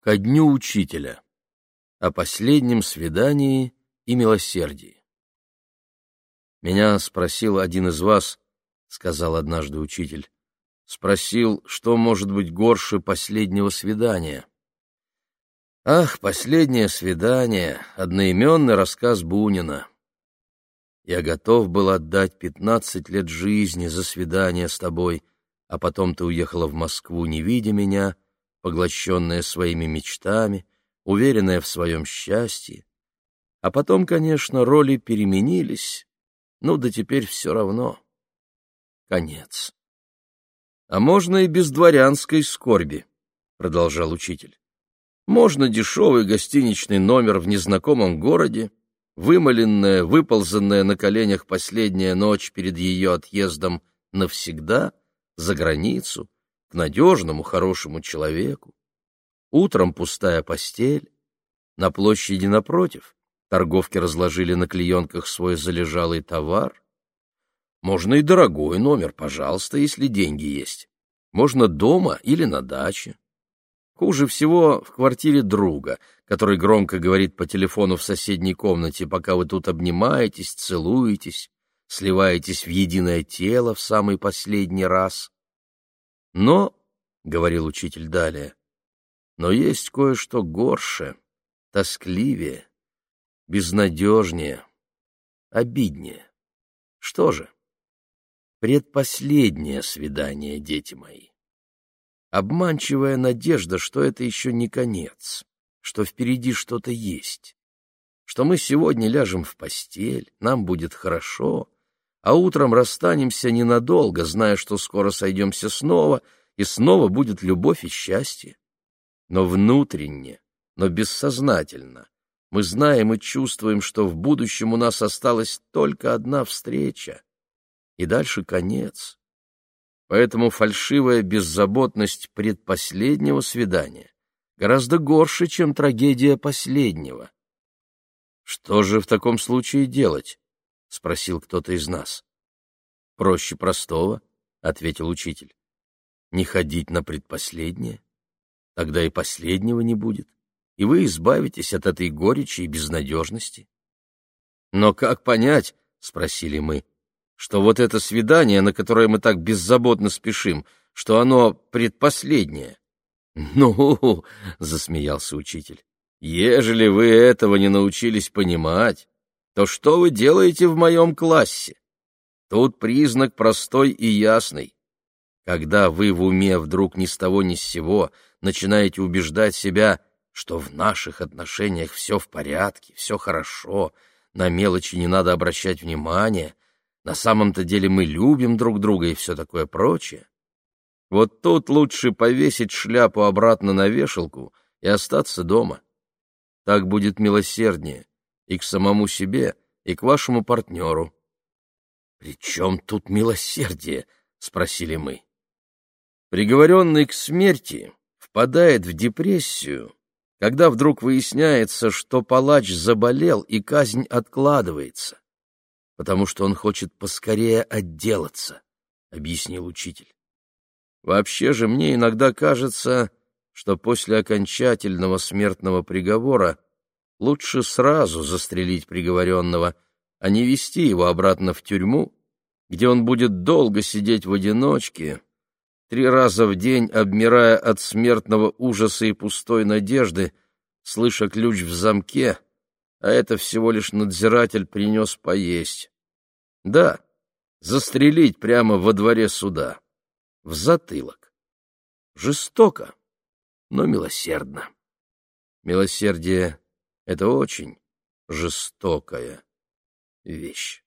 ко дню учителя, о последнем свидании и милосердии. «Меня спросил один из вас, — сказал однажды учитель, — спросил, что может быть горше последнего свидания. Ах, последнее свидание, одноименный рассказ Бунина. Я готов был отдать пятнадцать лет жизни за свидание с тобой, а потом ты уехала в Москву, не видя меня, поглощенная своими мечтами, уверенная в своем счастье. А потом, конечно, роли переменились, ну да теперь все равно. Конец. — А можно и без дворянской скорби, — продолжал учитель. Можно дешевый гостиничный номер в незнакомом городе, вымоленная, выползанная на коленях последняя ночь перед ее отъездом навсегда, за границу, к надежному, хорошему человеку. Утром пустая постель. На площади напротив торговки разложили на клеенках свой залежалый товар. Можно и дорогой номер, пожалуйста, если деньги есть. Можно дома или на даче. Хуже всего в квартире друга, который громко говорит по телефону в соседней комнате, пока вы тут обнимаетесь, целуетесь, сливаетесь в единое тело в самый последний раз. Но, — говорил учитель далее, — но есть кое-что горше, тоскливее, безнадежнее, обиднее. Что же? Предпоследнее свидание, дети мои. Обманчивая надежда, что это еще не конец, что впереди что-то есть, что мы сегодня ляжем в постель, нам будет хорошо, а утром расстанемся ненадолго, зная, что скоро сойдемся снова, и снова будет любовь и счастье. Но внутренне, но бессознательно мы знаем и чувствуем, что в будущем у нас осталась только одна встреча, и дальше конец. Поэтому фальшивая беззаботность предпоследнего свидания гораздо горше, чем трагедия последнего. Что же в таком случае делать? — спросил кто-то из нас. — Проще простого, — ответил учитель. — Не ходить на предпоследнее, тогда и последнего не будет, и вы избавитесь от этой горечи и безнадежности. — Но как понять, — спросили мы, — что вот это свидание, на которое мы так беззаботно спешим, что оно предпоследнее? — Ну, — засмеялся учитель, — ежели вы этого не научились понимать, то что вы делаете в моем классе? Тут признак простой и ясный. Когда вы в уме вдруг ни с того ни с сего начинаете убеждать себя, что в наших отношениях все в порядке, все хорошо, на мелочи не надо обращать внимания, на самом-то деле мы любим друг друга и все такое прочее, вот тут лучше повесить шляпу обратно на вешалку и остаться дома. Так будет милосерднее и к самому себе, и к вашему партнеру. — При чем тут милосердие? — спросили мы. Приговоренный к смерти впадает в депрессию, когда вдруг выясняется, что палач заболел и казнь откладывается, потому что он хочет поскорее отделаться, — объяснил учитель. Вообще же мне иногда кажется, что после окончательного смертного приговора Лучше сразу застрелить приговоренного, а не вести его обратно в тюрьму, где он будет долго сидеть в одиночке, три раза в день обмирая от смертного ужаса и пустой надежды, слыша ключ в замке, а это всего лишь надзиратель принес поесть. Да, застрелить прямо во дворе суда, в затылок. Жестоко, но милосердно. Милосердие это очень жестокая вещь.